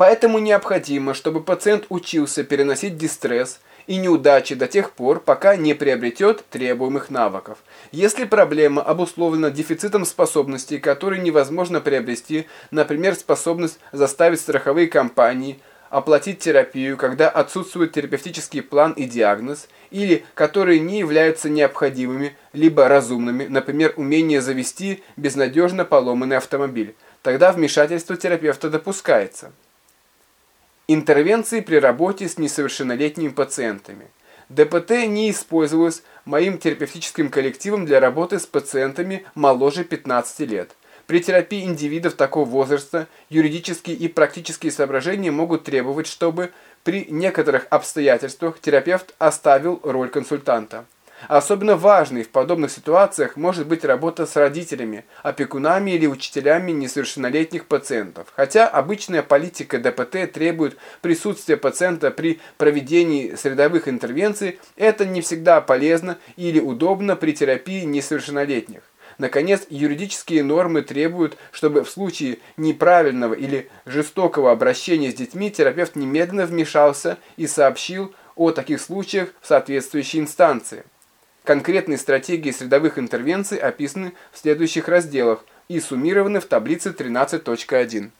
Поэтому необходимо, чтобы пациент учился переносить дистресс и неудачи до тех пор, пока не приобретет требуемых навыков. Если проблема обусловлена дефицитом способностей, которые невозможно приобрести, например, способность заставить страховые компании оплатить терапию, когда отсутствует терапевтический план и диагноз, или которые не являются необходимыми, либо разумными, например, умение завести безнадежно поломанный автомобиль, тогда вмешательство терапевта допускается. Интервенции при работе с несовершеннолетними пациентами. ДПТ не использовалось моим терапевтическим коллективом для работы с пациентами моложе 15 лет. При терапии индивидов такого возраста юридические и практические соображения могут требовать, чтобы при некоторых обстоятельствах терапевт оставил роль консультанта. Особенно важной в подобных ситуациях может быть работа с родителями, опекунами или учителями несовершеннолетних пациентов. Хотя обычная политика ДПТ требует присутствия пациента при проведении средовых интервенций, это не всегда полезно или удобно при терапии несовершеннолетних. Наконец, юридические нормы требуют, чтобы в случае неправильного или жестокого обращения с детьми терапевт немедленно вмешался и сообщил о таких случаях в соответствующей инстанции. Конкретные стратегии средовых интервенций описаны в следующих разделах и суммированы в таблице 13.1.